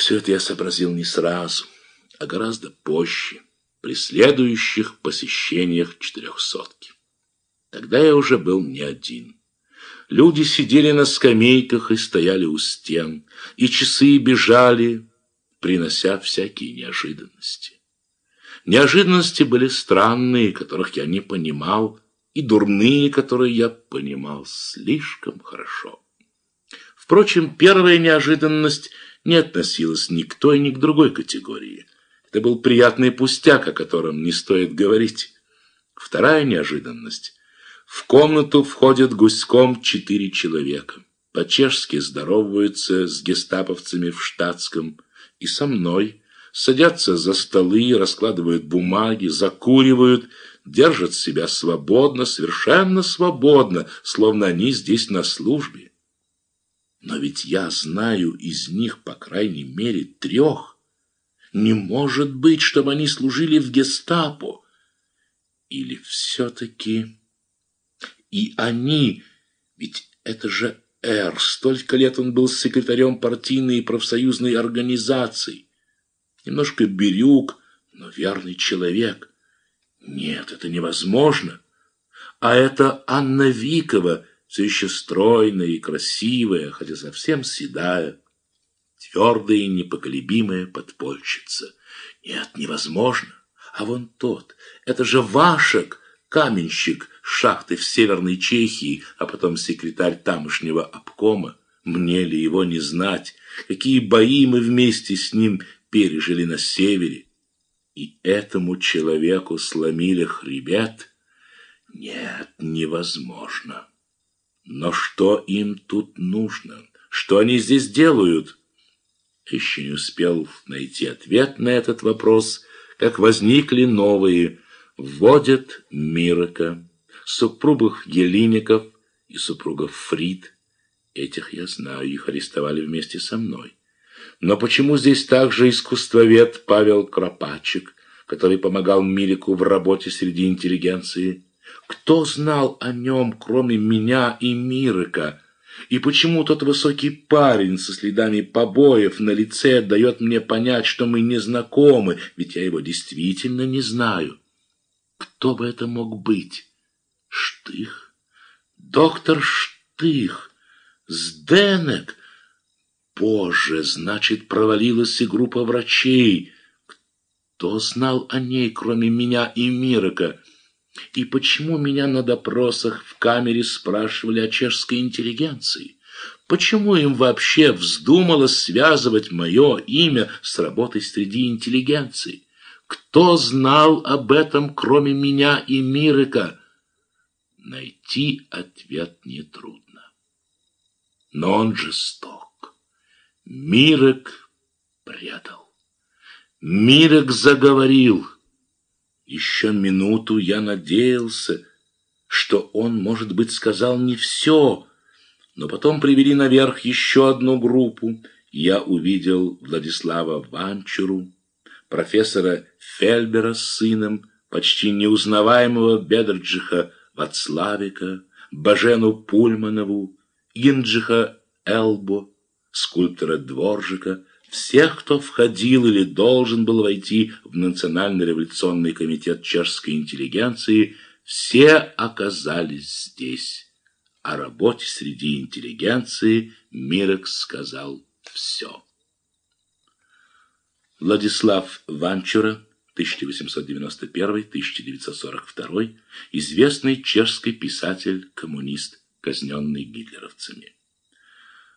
все это я сообразил не сразу, а гораздо позже, при следующих посещениях четырехсотки. Тогда я уже был не один. Люди сидели на скамейках и стояли у стен, и часы бежали, принося всякие неожиданности. Неожиданности были странные, которых я не понимал, и дурные, которые я понимал слишком хорошо. Впрочем, первая неожиданность не относилась ни к той, ни к другой категории. Это был приятный пустяк, о котором не стоит говорить. Вторая неожиданность. В комнату входят гуськом четыре человека. По-чешски здороваются с гестаповцами в штатском и со мной. Садятся за столы, раскладывают бумаги, закуривают, держат себя свободно, совершенно свободно, словно они здесь на службе. Но ведь я знаю из них, по крайней мере, трех. Не может быть, чтобы они служили в гестапо. Или все-таки... И они... Ведь это же Р. Столько лет он был секретарем партийной и профсоюзной организации. Немножко бирюк, но верный человек. Нет, это невозможно. А это Анна Викова, все еще стройная и красивая, хотя совсем седая, твердая и непоколебимая подпольщица. Нет, невозможно. А вон тот, это же Вашек, каменщик шахты в Северной Чехии, а потом секретарь тамошнего обкома. Мне ли его не знать? Какие бои мы вместе с ним пережили на севере? И этому человеку сломили хребет? Нет, невозможно. Но что им тут нужно? Что они здесь делают? Еще не успел найти ответ на этот вопрос, как возникли новые. Вводят Мирока, супругов Елиников и супругов Фрид. Этих я знаю, их арестовали вместе со мной. Но почему здесь также искусствовед Павел Кропачек, который помогал Мирику в работе среди интеллигенции? Кто знал о нем, кроме меня и Мирика? И почему тот высокий парень со следами побоев на лице дает мне понять, что мы не знакомы, ведь я его действительно не знаю? Кто бы это мог быть? Штых? Доктор Штых? Сденек? Боже, значит, провалилась и группа врачей. Кто знал о ней, кроме меня и Мирока? И почему меня на допросах в камере спрашивали о чешской интеллигенции? Почему им вообще вздумалось связывать мое имя с работой среди интеллигенции? Кто знал об этом, кроме меня и Мирика? Найти ответ нетрудно. Но он жесток. Мирок предал. Мирок заговорил. Еще минуту я надеялся, что он, может быть, сказал не все, но потом привели наверх еще одну группу. Я увидел Владислава Ванчуру, профессора Фельбера с сыном, почти неузнаваемого Бедрджиха Вацлавика, Бажену Пульманову, Инджиха Элбо, скульптора Дворжика, всех, кто входил или должен был войти в Национально-революционный комитет чешской интеллигенции, все оказались здесь. О работе среди интеллигенции Мирок сказал все. Владислав Ванчура, 1891-1942, известный чешский писатель-коммунист, казненный гитлеровцами.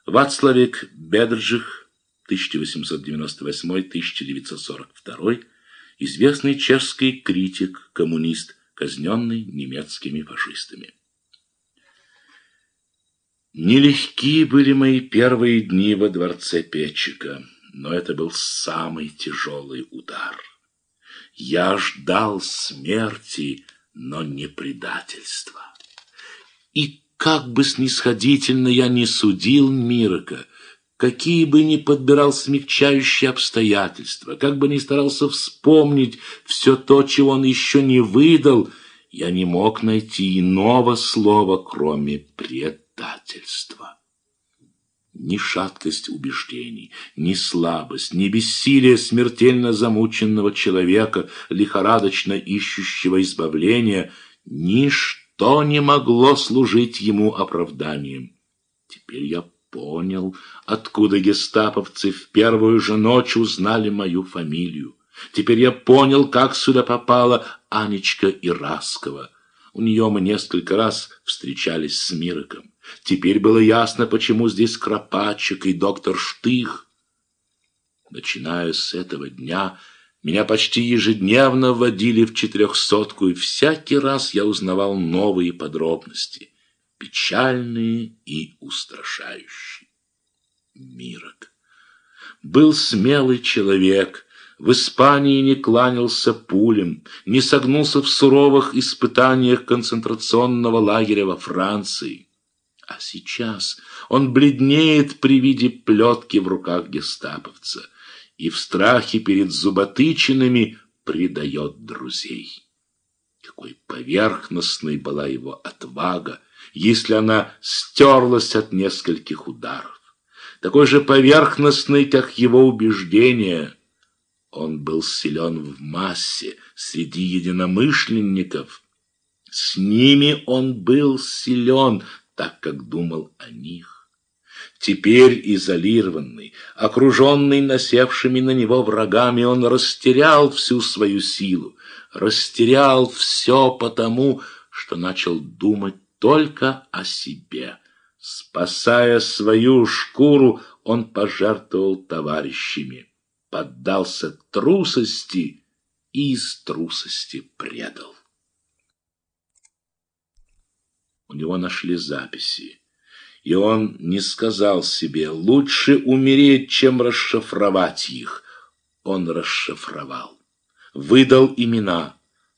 Вацлавик Бедржих, 1898-1942, известный чешский критик, коммунист, казненный немецкими фашистами. Нелегки были мои первые дни во дворце Петчика, но это был самый тяжелый удар. Я ждал смерти, но не предательства. И как бы снисходительно я ни судил Мирока, какие бы ни подбирал смягчающие обстоятельства, как бы ни старался вспомнить все то, чего он еще не выдал, я не мог найти иного слова, кроме предательства. Ни шаткость убеждений, ни слабость, ни бессилие смертельно замученного человека, лихорадочно ищущего избавления, ничто не могло служить ему оправданием. Теперь я понял, откуда гестаповцы в первую же ночь узнали мою фамилию. Теперь я понял, как сюда попала Анечка Ираскова. У нее мы несколько раз встречались с Мироком. Теперь было ясно, почему здесь Кропачек и доктор Штых. Начиная с этого дня, меня почти ежедневно вводили в четырехсотку, и всякий раз я узнавал новые подробности, печальные и устрашающие. Мирок был смелый человек, в Испании не кланялся пулем, не согнулся в суровых испытаниях концентрационного лагеря во Франции. А сейчас он бледнеет при виде плетки в руках гестаповца и в страхе перед зуботычинами предает друзей. Какой поверхностной была его отвага, если она стерлась от нескольких ударов. Такой же поверхностной, как его убеждения. Он был силен в массе среди единомышленников. С ними он был силен, так как думал о них. Теперь изолированный, окруженный насевшими на него врагами, он растерял всю свою силу, растерял все потому, что начал думать только о себе. Спасая свою шкуру, он пожертвовал товарищами, поддался трусости и из трусости предал. У него нашли записи. И он не сказал себе, лучше умереть, чем расшифровать их. Он расшифровал. Выдал имена,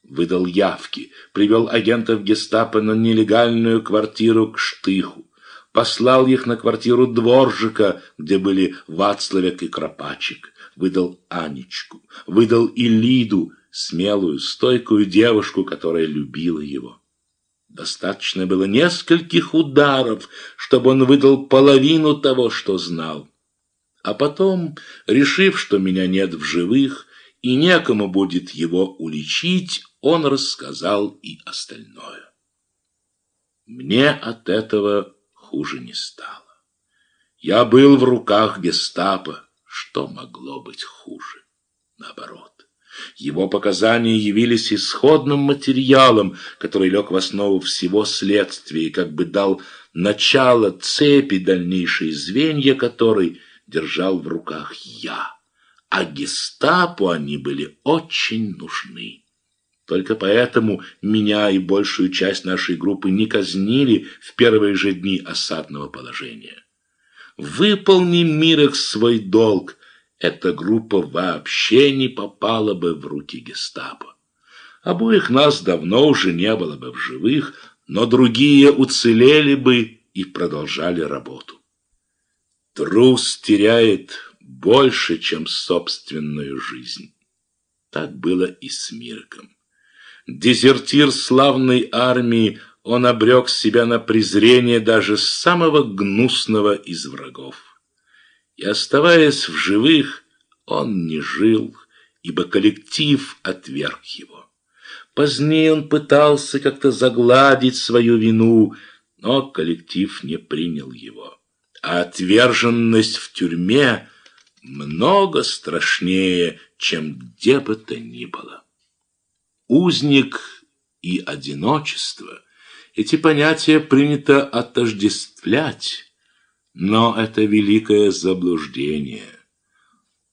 выдал явки, привел агентов гестапо на нелегальную квартиру к Штыху, послал их на квартиру Дворжика, где были Вацлавек и Кропачик, выдал Анечку, выдал и Лиду, смелую, стойкую девушку, которая любила его. Достаточно было нескольких ударов, чтобы он выдал половину того, что знал. А потом, решив, что меня нет в живых и некому будет его уличить, он рассказал и остальное. Мне от этого хуже не стало. Я был в руках гестапо. Что могло быть хуже? Наоборот. Его показания явились исходным материалом, который лег в основу всего следствия и как бы дал начало цепи дальнейшей звенья которой держал в руках я. А гестапо они были очень нужны. Только поэтому меня и большую часть нашей группы не казнили в первые же дни осадного положения. Выполни Мирекс свой долг, эта группа вообще не попала бы в руки гестапо. Обоих нас давно уже не было бы в живых, но другие уцелели бы и продолжали работу. Трус теряет больше, чем собственную жизнь. Так было и с Мирком. Дезертир славной армии, он обрек себя на презрение даже самого гнусного из врагов. И оставаясь в живых, он не жил, ибо коллектив отверг его. Позднее он пытался как-то загладить свою вину, но коллектив не принял его. А отверженность в тюрьме много страшнее, чем где бы то ни было. Узник и одиночество – эти понятия принято отождествлять, но это великое заблуждение.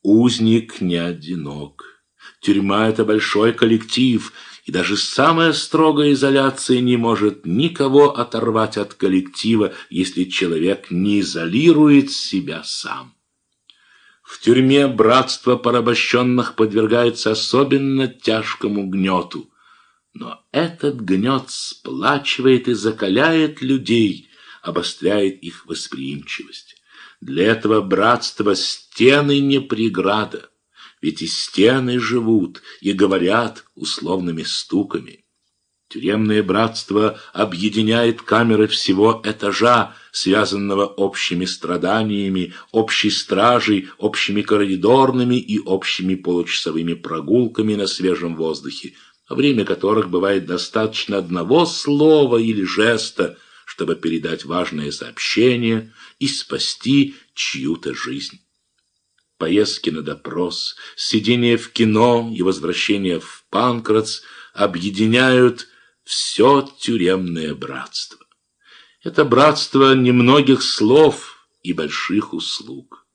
Узник не одинок. Тюрьма – это большой коллектив, и даже самая строгая изоляция не может никого оторвать от коллектива, если человек не изолирует себя сам. В тюрьме братство порабощенных подвергается особенно тяжкому гнету. Но этот гнет сплачивает и закаляет людей – обостряет их восприимчивость. Для этого братства стены не преграда, ведь и стены живут и говорят условными стуками. Тюремное братство объединяет камеры всего этажа, связанного общими страданиями, общей стражей, общими коридорными и общими получасовыми прогулками на свежем воздухе, во время которых бывает достаточно одного слова или жеста, чтобы передать важное сообщение и спасти чью-то жизнь. Поездки на допрос, сидение в кино и возвращение в Панкратс объединяют все тюремное братство. Это братство немногих слов и больших услуг.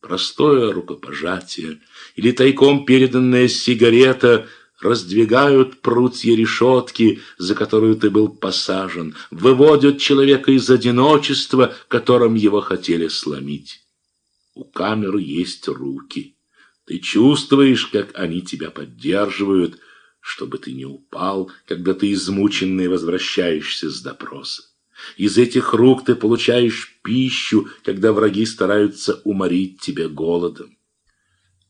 Простое рукопожатие или тайком переданная сигарета раздвигают прутья решетки, за которую ты был посажен, выводят человека из одиночества, которым его хотели сломить. У камеры есть руки. Ты чувствуешь, как они тебя поддерживают, чтобы ты не упал, когда ты измученный возвращаешься с допроса. Из этих рук ты получаешь пищу, когда враги стараются уморить тебя голодом.